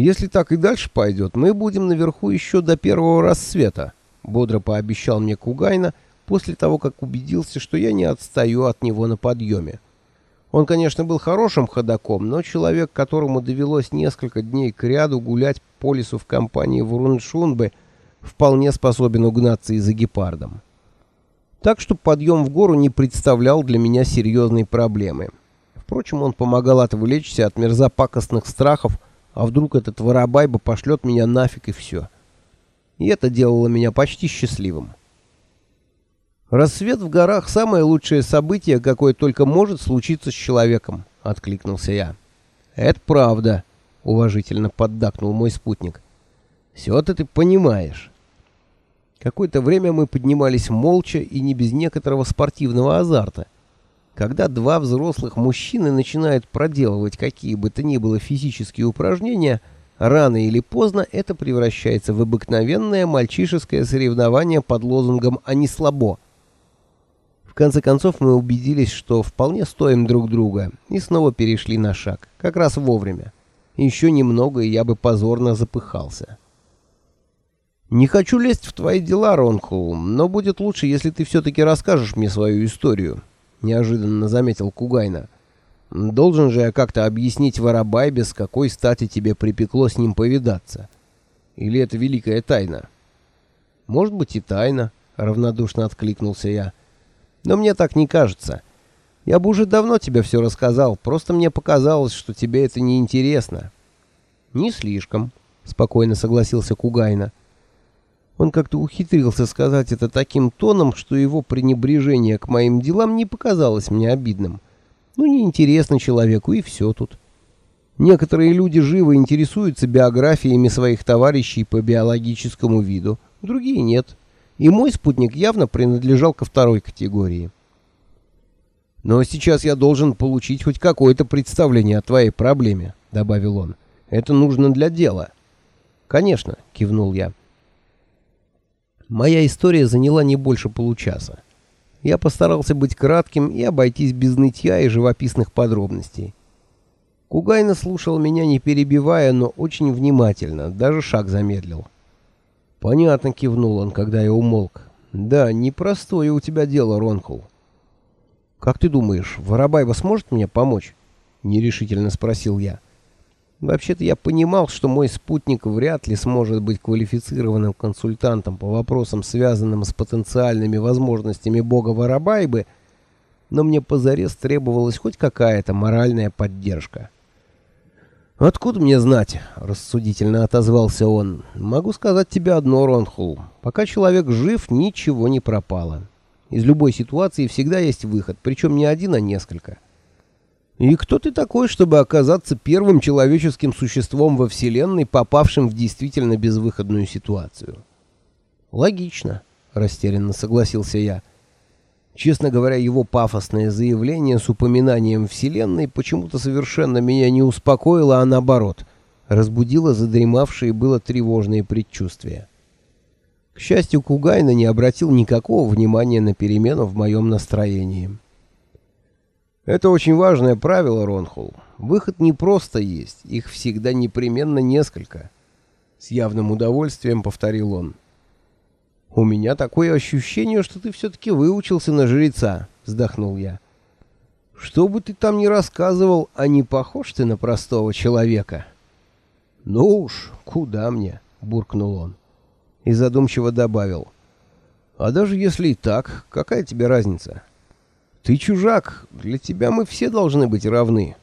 «Если так и дальше пойдет, мы будем наверху еще до первого рассвета», — бодро пообещал мне Кугайна после того, как убедился, что я не отстаю от него на подъеме. Он, конечно, был хорошим ходаком, но человек, которому довелось несколько дней к ряду гулять по лесу в компании Вуруншунбы, вполне способен угнаться и за гепардом. Так что подъем в гору не представлял для меня серьезной проблемы. Впрочем, он помогал отвлечься от мерзопакостных страхов, а вдруг этот воробайба пошлет меня нафиг и все. И это делало меня почти счастливым. «Рассвет в горах — самое лучшее событие, какое только может случиться с человеком», — откликнулся я. «Это правда», — уважительно поддакнул мой спутник. «Все это ты понимаешь». Какое-то время мы поднимались молча и не без некоторого спортивного азарта. Когда два взрослых мужчины начинают проделывать какие бы то ни было физические упражнения, рано или поздно это превращается в обыкновенное мальчишеское соревнование под лозунгом «А не слабо». В конце концов мы убедились, что вполне стоим друг друга, и снова перешли на шаг, как раз вовремя. Еще немного, и я бы позорно запыхался. «Не хочу лезть в твои дела, Ронхул, но будет лучше, если ты все-таки расскажешь мне свою историю», — неожиданно заметил Кугайна. «Должен же я как-то объяснить Воробайбе, с какой стати тебе припекло с ним повидаться. Или это великая тайна?» «Может быть и тайна», — равнодушно откликнулся я. Но мне так не кажется. Я бы уже давно тебе все рассказал, просто мне показалось, что тебе это не интересно. Не слишком, спокойно согласился Кугайна. Он как-то ухитрился сказать это таким тоном, что его пренебрежение к моим делам не показалось мне обидным. Ну, неинтересно человеку, и все тут. Некоторые люди живо интересуются биографиями своих товарищей по биологическому виду, другие нет и мой спутник явно принадлежал ко второй категории. «Но сейчас я должен получить хоть какое-то представление о твоей проблеме», — добавил он. «Это нужно для дела». «Конечно», — кивнул я. Моя история заняла не больше получаса. Я постарался быть кратким и обойтись без нытья и живописных подробностей. Кугайна слушал меня, не перебивая, но очень внимательно, даже шаг замедлил. Понятно, кивнул он, когда я умолк. Да, непростое у тебя дело, Ронхул. Как ты думаешь, Воробаева сможет мне помочь? Нерешительно спросил я. Вообще-то я понимал, что мой спутник вряд ли сможет быть квалифицированным консультантом по вопросам, связанным с потенциальными возможностями бога Воробайбы, но мне позарез требовалась хоть какая-то моральная поддержка. «Откуда мне знать?» — рассудительно отозвался он. «Могу сказать тебе одно, Ронхул. Пока человек жив, ничего не пропало. Из любой ситуации всегда есть выход, причем не один, а несколько. И кто ты такой, чтобы оказаться первым человеческим существом во Вселенной, попавшим в действительно безвыходную ситуацию?» «Логично», — растерянно согласился я. Честно говоря, его пафосное заявление с упоминанием Вселенной почему-то совершенно меня не успокоило, а наоборот, разбудило задремавшие было тревожные предчувствия. К счастью, Кугайна не обратил никакого внимания на перемену в моем настроении. Это очень важное правило, Ронхул. Выход не просто есть, их всегда непременно несколько. С явным удовольствием повторил он. «У меня такое ощущение, что ты все-таки выучился на жреца», — вздохнул я. «Что бы ты там ни рассказывал, а не похож ты на простого человека». «Ну уж, куда мне?» — буркнул он. И задумчиво добавил. «А даже если и так, какая тебе разница? Ты чужак, для тебя мы все должны быть равны».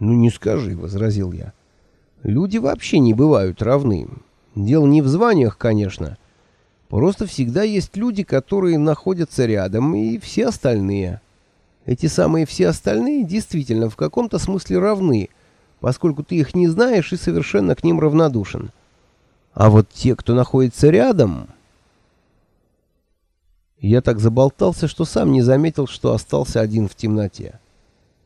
«Ну не скажи», — возразил я. «Люди вообще не бывают равны. Дело не в званиях, конечно». Просто всегда есть люди, которые находятся рядом, и все остальные. Эти самые все остальные действительно в каком-то смысле равны, поскольку ты их не знаешь и совершенно к ним равнодушен. А вот те, кто находится рядом... Я так заболтался, что сам не заметил, что остался один в темноте.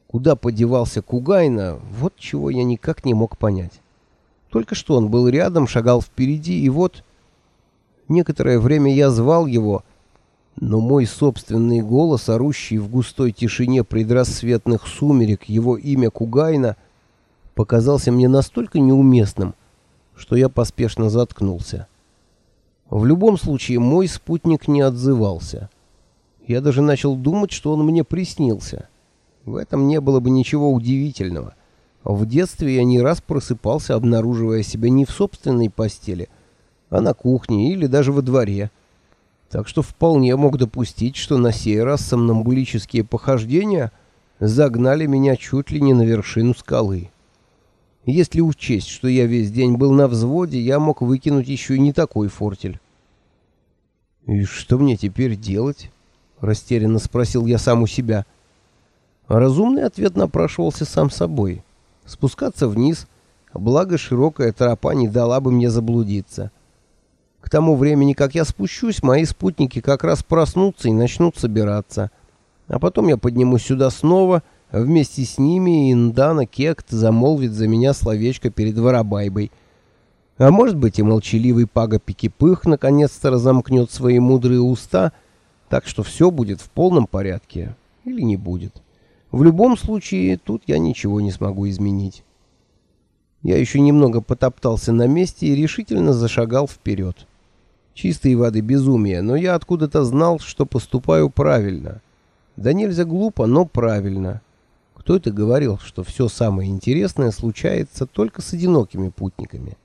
Куда подевался Кугайна, вот чего я никак не мог понять. Только что он был рядом, шагал впереди, и вот... Некоторое время я звал его, но мой собственный голос, орущий в густой тишине предрассветных сумерек, его имя Кугайна, показался мне настолько неуместным, что я поспешно заткнулся. В любом случае, мой спутник не отзывался. Я даже начал думать, что он мне приснился. В этом не было бы ничего удивительного. В детстве я не раз просыпался, обнаруживая себя не в собственной постели, а на кухне или даже во дворе. Так что вполне мог допустить, что на сей раз сомнамбулические похождения загнали меня чуть ли не на вершину скалы. Если учесть, что я весь день был на взводе, я мог выкинуть еще и не такой фортель. «И что мне теперь делать?» — растерянно спросил я сам у себя. Разумный ответ напрашивался сам собой. Спускаться вниз, благо широкая тропа не дала бы мне заблудиться. К тому времени, как я спущусь, мои спутники как раз проснутся и начнут собираться. А потом я поднимусь сюда снова — Вместе с ними Индана Кект замолвит за меня словечко перед Воробайбой. А может быть и молчаливый Пага Пикипых наконец-то разомкнет свои мудрые уста, так что все будет в полном порядке. Или не будет. В любом случае, тут я ничего не смогу изменить. Я еще немного потоптался на месте и решительно зашагал вперед. Чистой воды безумие, но я откуда-то знал, что поступаю правильно. Да нельзя глупо, но правильно. Кто это говорил, что все самое интересное случается только с одинокими путниками?